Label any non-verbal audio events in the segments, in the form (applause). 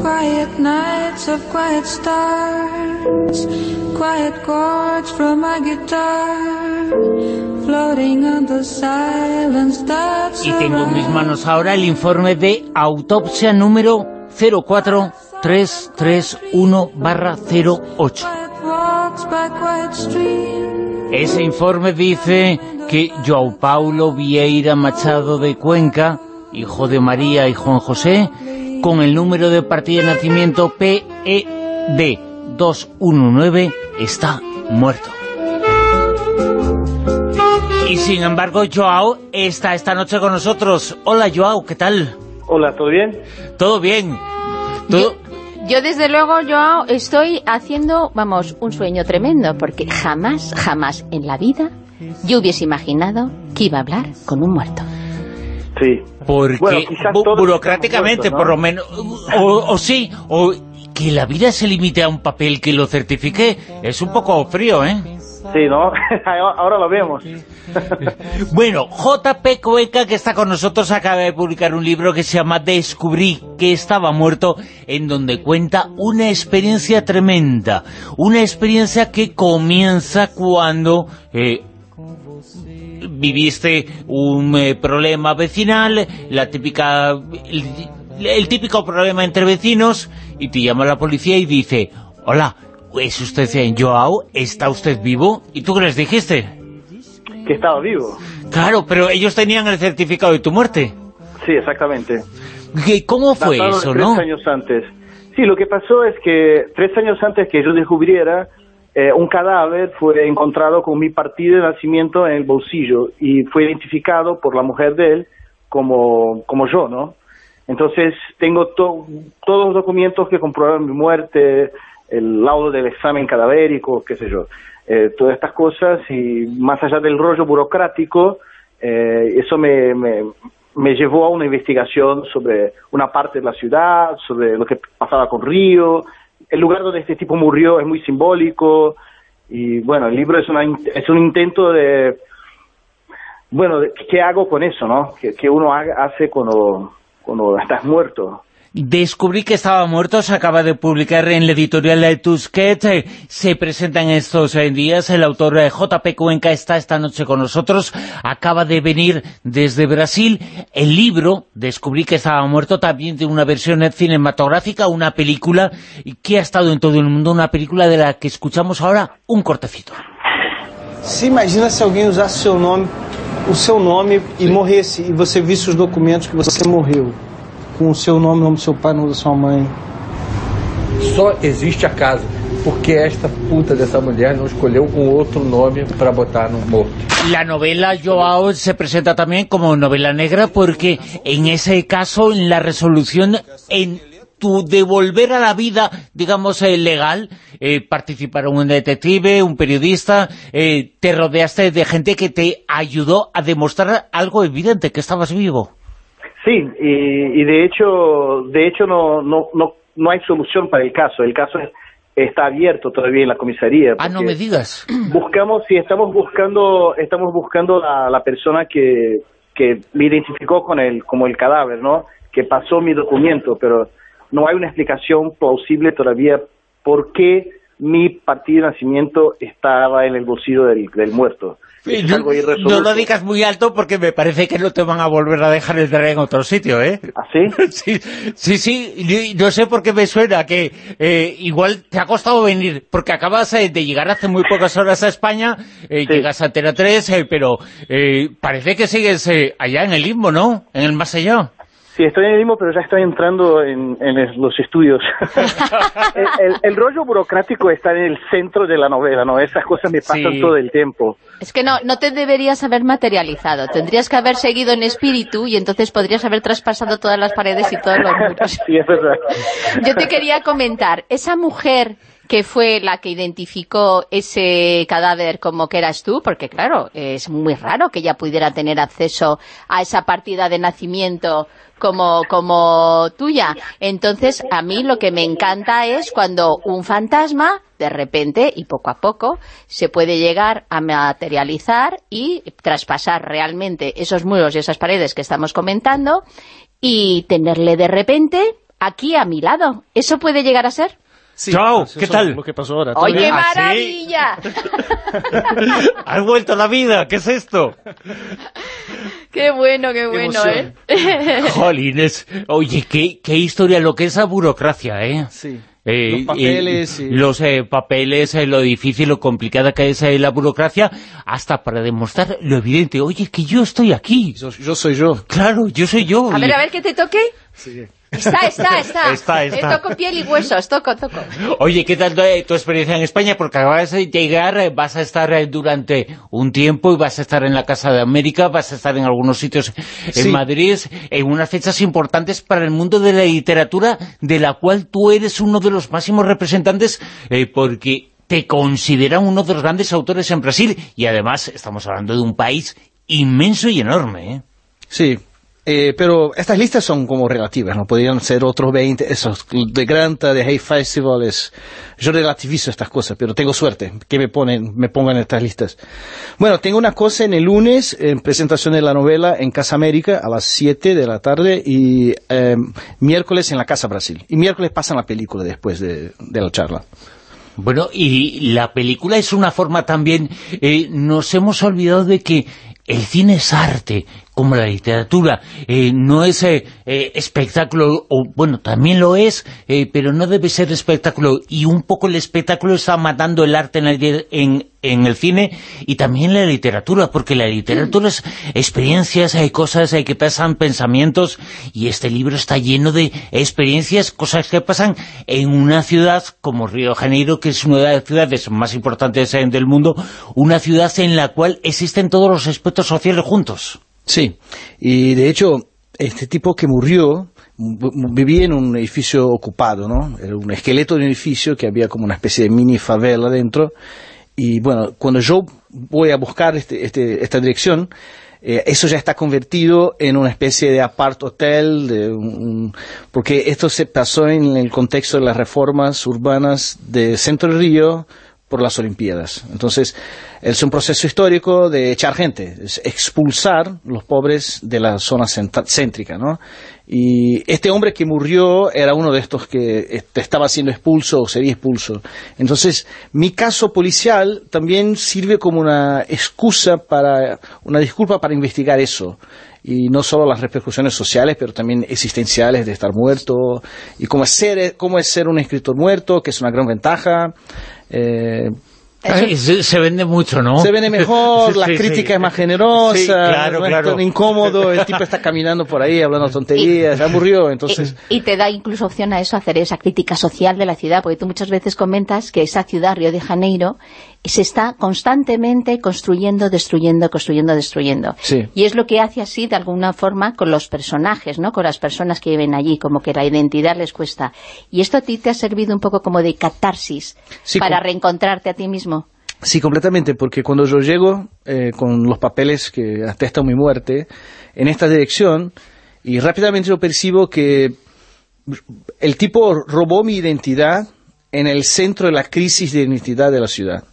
Quiet nights of quiet stars, quiet chords from my guitar, floating on the silence that's Y tengo en mis manos ahora el informe de autopsia número 04331-08. quiet walks by quiet streams. Ese informe dice que Joao Paulo Vieira Machado de Cuenca, hijo de María y Juan José, con el número de partida de nacimiento PED 219, está muerto. Y sin embargo, Joao está esta noche con nosotros. Hola, Joao, ¿qué tal? Hola, ¿todo bien? ¿Todo bien? ¿Todo? Yo desde luego, Joao, estoy haciendo, vamos, un sueño tremendo, porque jamás, jamás en la vida yo hubiese imaginado que iba a hablar con un muerto. Sí. Porque Bueno, bu- burocráticamente, por lo menos, o, o sí, o que la vida se limite a un papel que lo certifique, es un poco frío, ¿eh? Sí, ¿no? (laughs) Ahora lo vemos. (laughs) Bueno, JP Cueca, que está con nosotros, acaba de publicar un libro que se llama Descubrí que estaba muerto, en donde cuenta una experiencia tremenda, una experiencia que comienza cuando eh, viviste un eh, problema vecinal, la típica el, el típico problema entre vecinos, y te llama la policía y dice, hola, ¿es usted eh, Joao? ¿Está usted vivo? ¿Y tú qué les dijiste? Que estaba vivo. Claro, pero ellos tenían el certificado de tu muerte. Sí, exactamente. ¿Qué- ¿Cómo fue de eso, tres no? años antes. Sí, lo que pasó es que tres años antes que yo descubriera, eh, un cadáver fue encontrado con mi partida de nacimiento en el bolsillo y fue identificado por la mujer de él como, como yo, ¿no? Entonces tengo to- todos los documentos que comprueban mi muerte, el laudo del examen cadavérico, qué sé yo, eh, todas estas cosas y más allá del rollo burocrático, eh, eso me, me, me llevó a una investigación sobre una parte de la ciudad, sobre lo que pasaba con Río. El lugar donde este tipo murió es muy simbólico y bueno, el libro es, una, es un intento de, bueno, de- ¿qué hago con eso, no? ¿Qué, qué uno hace cuando, cuando estás muerto? Descubrí que estaba muerto, se acaba de publicar en la editorial de Tusquets, eh, se presenta en estos eh, días, el autor eh, JP Cuenca está esta noche con nosotros, acaba de venir desde Brasil, el libro, Descubrí que estaba muerto, también tiene una versión cinematográfica, una película que ha estado en todo el mundo, una película de la que escuchamos ahora un cortecito. Se imagina se alguém usasse o seu nome, o seu nome e morresse e você visse os documentos que você morreu com o seu nome, o nome do seu pai, o nome da sua mãe. Só existe acaso, porque esta puta dessa mulher não escolheu um outro nome para botar no morto. La novela Joao se presenta también como novela negra porque en ese caso, en la resolución, en tu devolver a la vida, digamos, eh, legal, eh, participaron un detective, un periodista, eh, te rodeaste de gente que te ayudó a demostrar algo evidente, que estabas vivo. Sí, y, y de hecho, de hecho no, no, no, no hay solución para el caso. El caso es- está abierto todavía en la comisaría. Ah, no me digas. (clears throat) Buscamos, sí, estamos buscando, estamos buscando la, la persona que, que me identificó con el, como el cadáver, ¿no? Que pasó mi documento, pero no hay una explicación plausible todavía por qué mi partida de nacimiento estaba en el bolsillo del, del muerto. Es No, algo irresoluto. no lo digas muy alto porque me parece que no te van a volver a dejar entrar en otro sitio, ¿eh? ¿Así? (laughs) Sí, sí, sí, y no sé por qué me suena que eh, igual te ha costado venir, porque acabas eh, de llegar hace muy pocas horas a España, eh, Sí. llegas a Antena 3, eh, pero eh, parece que sigues eh, allá en el limbo, ¿no? En el más allá. Sí, estoy en el mismo, pero ya estoy entrando en, los estudios. (laughs) el, el- el rollo burocrático está en el centro de la novela, ¿no? Esas cosas me pasan Sí. todo el tiempo. Es que no, no te deberías haber materializado, tendrías que haber seguido en espíritu y entonces podrías haber traspasado todas las paredes y todos los muros. (laughs) sí, es verdad. Yo te quería comentar, esa mujer que fue la que identificó ese cadáver como que eras tú, porque claro, es muy raro que ella pudiera tener acceso a esa partida de nacimiento como, como tuya. Entonces, a mí lo que me encanta es cuando un fantasma, de repente y poco a poco, se puede llegar a materializar y traspasar realmente esos muros y esas paredes que estamos comentando y tenerle de repente aquí a mi lado. ¿Eso puede llegar a ser? Sí, Chao, ¿qué es tal? Lo que pasó ahora. ¡Oye, qué ¿Ah, sí? maravilla! (laughs) ¡Has vuelto a la vida! ¿Qué es esto? ¡Qué bueno, qué bueno, emoción. eh! (laughs) Jolines. Oye, qué, qué historia, lo que es la burocracia, ¿eh? Sí. Eh, Los papeles eh, y- los eh, papeles, eh, lo difícil, lo complicada que es eh, la burocracia, hasta para demostrar lo evidente. Oye, que yo estoy aquí. Yo, yo soy yo. Claro, yo soy yo. A Y- ver, a ver, que te toque. Está, está, está. Está, toco piel y huesos, toco, toco. Oye, ¿qué tal eh, tu experiencia en España? Porque acabas de llegar, eh, vas a estar eh, durante un tiempo y vas a estar en la Casa de América, vas a estar en algunos sitios en Sí. Madrid, en unas fechas importantes para el mundo de la literatura, de la cual tú eres uno de los máximos representantes, eh, porque te consideran uno de los grandes autores en Brasil, y además estamos hablando de un país inmenso y enorme, ¿eh? Sí, eh, pero estas listas son como relativas, ¿no? Podrían ser otros 20, esos de Granta, de Hay Festival, es- yo relativizo estas cosas, pero tengo suerte que me ponen, me pongan estas listas. Bueno, tengo una cosa en el lunes, en presentación de la novela en Casa América a las 7 de la tarde y eh, miércoles en la Casa Brasil. Y miércoles pasan la película después de, de la charla. Bueno, y la película es una forma también... eh, nos hemos olvidado de que el cine es arte, como la literatura. eh, no es eh, eh, espectáculo, o bueno, también lo es, eh, pero no debe ser espectáculo. Y un poco el espectáculo está matando el arte en el, en, en el cine y también la literatura, porque la literatura es experiencias, hay cosas hay que pasan, pensamientos, y este libro está lleno de experiencias, cosas que pasan en una ciudad como Río de Janeiro, que es una de las ciudades más importantes eh, del mundo, una ciudad en la cual existen todos los aspectos sociales juntos. Sí, y de hecho, este tipo que murió vivía en un edificio ocupado, ¿no? Era un esqueleto de un edificio que había como una especie de mini favela dentro. Y bueno, cuando yo voy a buscar este, este- esta dirección, eh, eso ya está convertido en una especie de apart hotel, de un- porque esto se pasó en el contexto de las reformas urbanas de Centro del Río por las Olimpiadas. Entonces, es un proceso histórico de echar gente, es expulsar los pobres de la zona céntrica, ¿no? Y este hombre que murió era uno de estos que estaba siendo expulso o sería expulso. Entonces, mi caso policial también sirve como una excusa para, una disculpa para investigar eso. Y no solo las repercusiones sociales, pero también existenciales de estar muerto, y cómo es ser, cómo es ser un escritor muerto, que es una gran ventaja. Eh, Ay, se, se vende mucho, ¿no? se vende mejor, (laughs) Sí, la sí, crítica sí. es más generosa, Sí, claro, no es claro. tan incómodo, el tipo está caminando por ahí hablando (laughs) tonterías, se aburrió, entonces... Y, y te da incluso opción a eso, hacer esa crítica social de la ciudad, porque tú muchas veces comentas que esa ciudad, Río de Janeiro, se está constantemente construyendo, destruyendo, construyendo, destruyendo. Sí. Y es lo que hace así, de alguna forma, con los personajes, ¿no? Con las personas que viven allí, como que la identidad les cuesta. Y esto a ti te ha servido un poco como de catarsis Sí, para reencontrarte a ti mismo. Sí, completamente, porque cuando yo llego eh, con los papeles que atestan mi muerte en esta dirección, y rápidamente yo percibo que el tipo robó mi identidad en el centro de la crisis de identidad de la ciudad,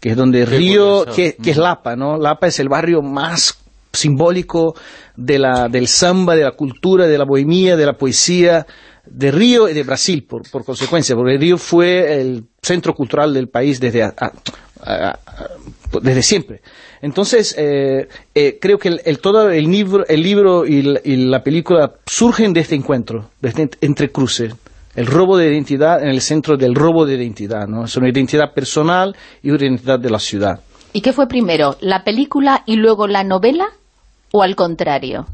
que es donde Qué Río, que, que es Lapa, ¿no? Lapa es el barrio más simbólico de la, del samba, de la cultura, de la bohemia, de la poesía, de Río y de Brasil, por, por consecuencia, porque Río fue el centro cultural del país desde, a- a- desde siempre. Entonces, eh, eh, creo que el, todo el libro, el libro y, la, película surgen de este encuentro, de este ent- entrecruce. El robo de identidad en el centro del robo de identidad, ¿no? Es una identidad personal y una identidad de la ciudad. ¿Y qué fue primero, la película y luego la novela, o al contrario?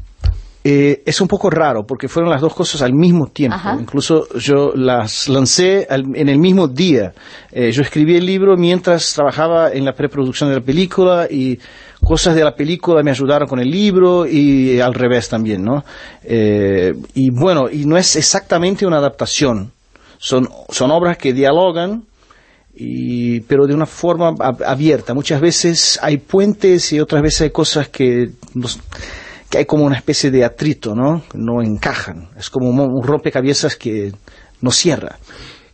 Eh, es un poco raro porque fueron las dos cosas al mismo tiempo. Ajá. Incluso yo las lancé al- en el mismo día. Eh, yo escribí el libro mientras trabajaba en la preproducción de la película y cosas de la película me ayudaron con el libro y al revés también, ¿no? Eh, y bueno, y no es exactamente una adaptación. Son, son obras que dialogan y, pero de una forma ab- abierta. Muchas veces hay puentes y otras veces hay cosas que, que hay como una especie de atrito, ¿no? No encajan. Es como un, rompecabezas que no cierra.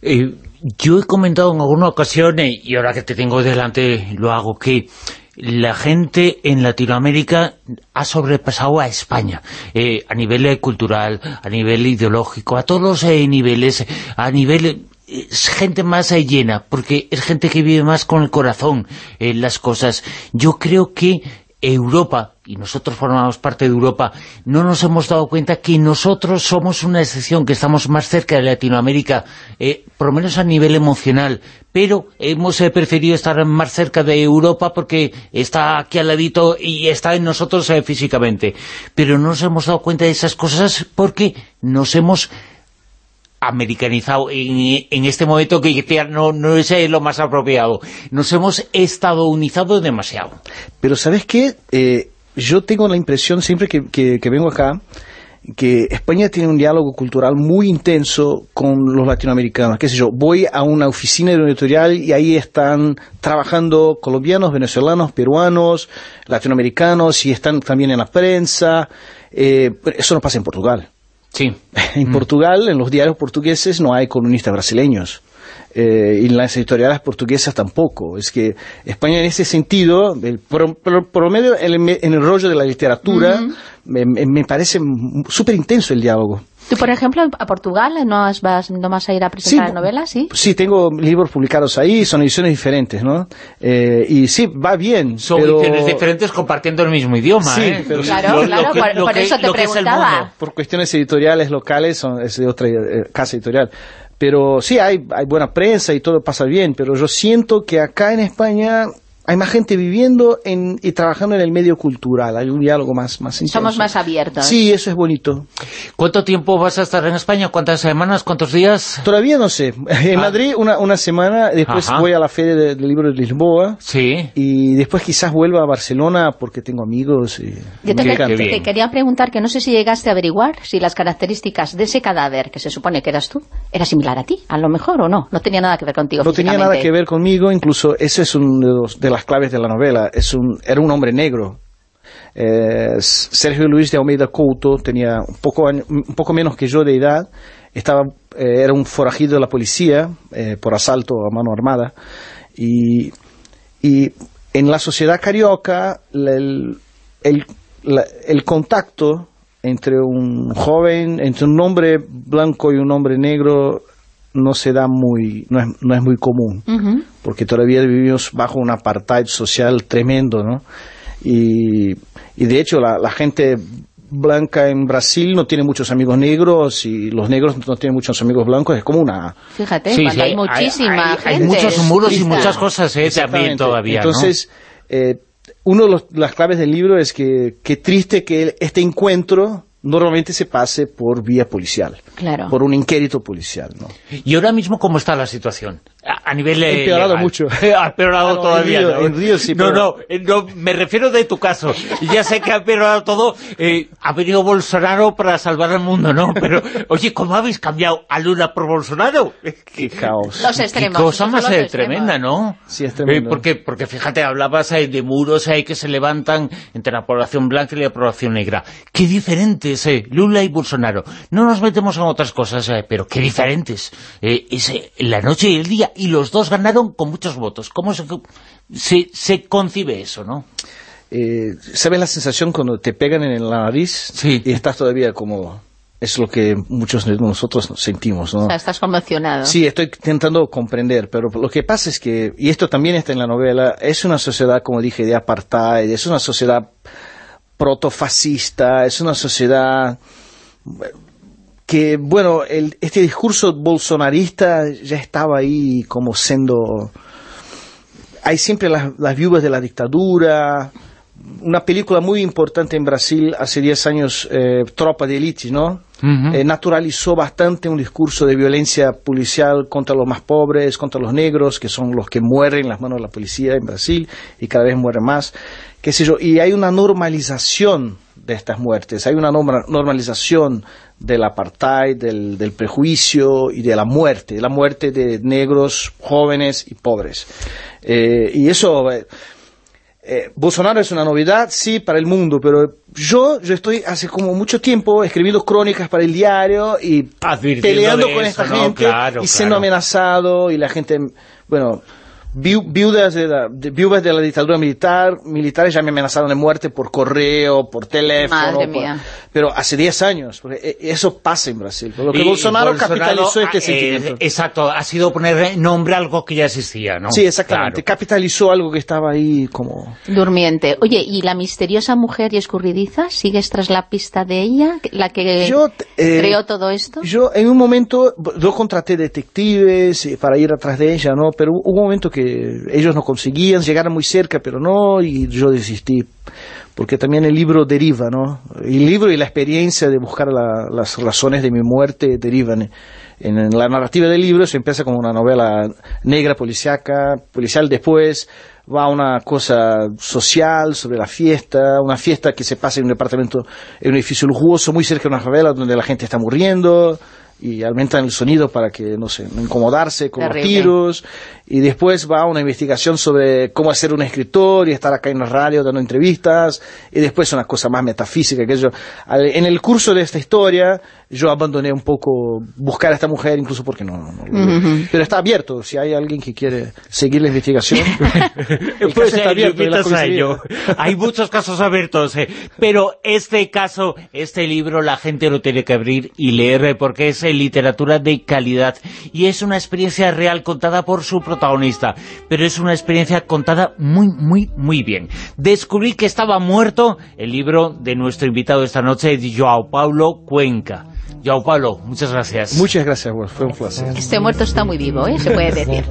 Eh, yo he comentado en alguna ocasión, eh, y ahora que te tengo delante lo hago, que la gente en Latinoamérica ha sobrepasado a España, eh, a nivel cultural, a nivel ideológico, a todos los niveles, a nivel es gente más llena, porque es gente que vive más con el corazón en las cosas. Yo creo que Europa, y nosotros formamos parte de Europa, no nos hemos dado cuenta que nosotros somos una excepción, que estamos más cerca de Latinoamérica, eh, por lo menos a nivel emocional, pero hemos eh, preferido estar más cerca de Europa porque está aquí al ladito y está en nosotros eh, físicamente. Pero no nos hemos dado cuenta de esas cosas porque nos hemos americanizado en, este momento que no, no es lo más apropiado. Nos hemos estadounizado demasiado. Pero ¿sabes qué? Eh, yo tengo la impresión siempre que, vengo acá que España tiene un diálogo cultural muy intenso con los latinoamericanos. ¿Qué sé yo? Voy a una oficina editorial y ahí están trabajando colombianos, venezolanos, peruanos, latinoamericanos y están también en la prensa. Eh, eso no pasa en Portugal. Sí. (laughs) En Portugal, en los diarios portugueses, no hay columnistas brasileños. Eh, y en las editoriales portuguesas tampoco. Es que España en ese sentido, el promedio en el, rollo de la literatura, me, parece súper intenso el diálogo. ¿Tú, por ejemplo, a Portugal no, vas, no vas a ir a presentar novelas, sí? Sí, tengo libros publicados ahí, son ediciones diferentes, ¿no? Eh, y sí, va bien, Son ediciones diferentes compartiendo el mismo idioma, sí, ¿eh? Pero claro, claro, por, eso te preguntaba. Por cuestiones editoriales locales, son, es de otra eh, casa editorial. Pero sí, hay, hay buena prensa y todo pasa bien, pero yo siento que acá en España hay más gente viviendo en, y trabajando en el medio cultural, hay un diálogo más, más intenso. Somos más abiertos. Sí, eso es bonito. ¿Cuánto tiempo vas a estar en España? ¿Cuántas semanas? ¿Cuántos días? Todavía no sé. (laughs) En ah. Madrid una, una semana, después voy a la Feria del Libro de Lisboa. Sí. Y después quizás vuelva a Barcelona porque tengo amigos. Y Yo te, quería preguntar que no sé si llegaste a averiguar si las características de ese cadáver, que se supone que eras tú, era similar a ti, a lo mejor o no. No tenía nada que ver contigo No tenía nada que ver conmigo, incluso ese es uno de los... De las claves de la novela. Es un, era un hombre negro. Eh, Sergio Luis de Almeida Couto tenía un poco, un poco menos que yo de edad. Estaba, eh, era un forajido de la policía eh, por asalto a mano armada. Y, y en la sociedad carioca, el, el, el contacto entre un joven, entre un hombre blanco y un hombre negro no se da muy, no es, no es muy común, porque todavía vivimos bajo un apartheid social tremendo, ¿no? Y, y de hecho la, la, gente blanca en Brasil no tiene muchos amigos negros y los negros no tienen muchos amigos blancos, es como una... Fíjate, hay, muchísima hay, gente. muchos muros y muchas cosas ¿eh? también todavía, Entonces, eh, una de las claves del libro es que qué triste que este encuentro normalmente se pase por vía policial, claro. por un inquérito policial. ¿no? ¿Y ahora mismo cómo está la situación? A, nivel (laughs) Ha empeorado mucho. ha empeorado ah, todavía. En Río, sí, no, no, eh, no, me refiero de tu caso. Ya sé que ha empeorado todo. Eh, ha venido Bolsonaro para salvar al mundo, ¿no? Pero, oye, ¿cómo habéis cambiado a Lula por Bolsonaro? (laughs) Qué caos. Los extremos. Qué cosa más tremenda, ¿no? Sí, es tremendo. Eh, porque, porque fíjate, hablabas de muros ahí que se levantan entre la población blanca y la población negra. Qué diferentes, eh, Lula y Bolsonaro. No nos metemos en otras cosas, pero qué diferentes. es la noche y el día y los dos ganaron con muchos votos. ¿Cómo se, se, concibe eso, no? Eh, ¿Sabes la sensación cuando te pegan en la nariz y estás todavía como... Es lo que muchos de nosotros sentimos, ¿no? O sea, estás conmocionado. Sí, estoy intentando comprender, pero lo que pasa es que, y esto también está en la novela, es una sociedad, como dije, de apartheid, es una sociedad protofascista, es una sociedad que, bueno, el, este discurso bolsonarista ya estaba ahí como siendo... Hay siempre las, las viudas de la dictadura, una película muy importante en Brasil hace 10 años, eh, Tropa de Elite, ¿no? Eh, naturalizó bastante un discurso de violencia policial contra los más pobres, contra los negros, que son los que mueren en las manos de la policía en Brasil y cada vez mueren más, qué sé yo. Y hay una normalización de estas muertes, hay una normalización del apartheid, del, prejuicio y de la muerte, la muerte de negros, jóvenes y pobres. Eh, y eso... Eh, Bolsonaro es una novedad, sí, para el mundo, pero yo, yo estoy hace como mucho tiempo escribiendo crónicas para el diario y peleando con esta gente y siendo amenazado y la gente, bueno, viudas de la, de- viudas de la dictadura militar, militares ya me amenazaron de muerte por correo, por teléfono. Madre por- mía. pero hace 10 años, porque eh, eso pasa en Brasil. Lo que Y Bolsonaro, capitalizó ah, este eh, sentimiento. exacto, ha sido poner nombre a algo que ya existía, ¿no? Sí, exactamente. Claro. Capitalizó algo que estaba ahí como... Durmiente. Oye, ¿y la misteriosa mujer y escurridiza? ¿Sigues tras la pista de ella? ¿La que Yo, eh, creó todo esto? Yo en un momento, yo contraté detectives eh, para ir atrás de ella, ¿no? Pero hubo un momento que ellos no conseguían, llegaron muy cerca, pero no, y yo desistí. Porque también el libro deriva, ¿no? El libro y la experiencia de buscar la- las razones de mi muerte derivan. En, en la narrativa del libro se empieza como una novela negra, policíaca, policial después, va a una cosa social sobre la fiesta, una fiesta que se pasa en un departamento, en un edificio lujoso, muy cerca de una favela donde la gente está muriendo y aumentan el sonido para que, no sé, no incomodarse con Terrible. los tiros y después va a una investigación sobre cómo ser un escritor y estar acá en la radio dando entrevistas y después una cosa más metafísica que yo. En el curso de esta historia yo abandoné un poco buscar a esta mujer incluso porque no, no- no- pero está abierto si hay alguien que quiere seguir la investigación (laughs) el Pues caso está abierto la. Hay muchos casos abiertos, eh, pero este caso, este libro, la gente lo tiene que abrir y leer eh, porque es eh, literatura de calidad. Y es una experiencia real contada por su protagonista, pero es una experiencia contada muy, muy, muy bien. Descubrí que estaba muerto el libro de nuestro invitado esta noche, Joao Paulo Cuenca. Joao Paulo, muchas gracias. muchas gracias fue un placer Este muerto está muy vivo, ¿eh? Se puede decir.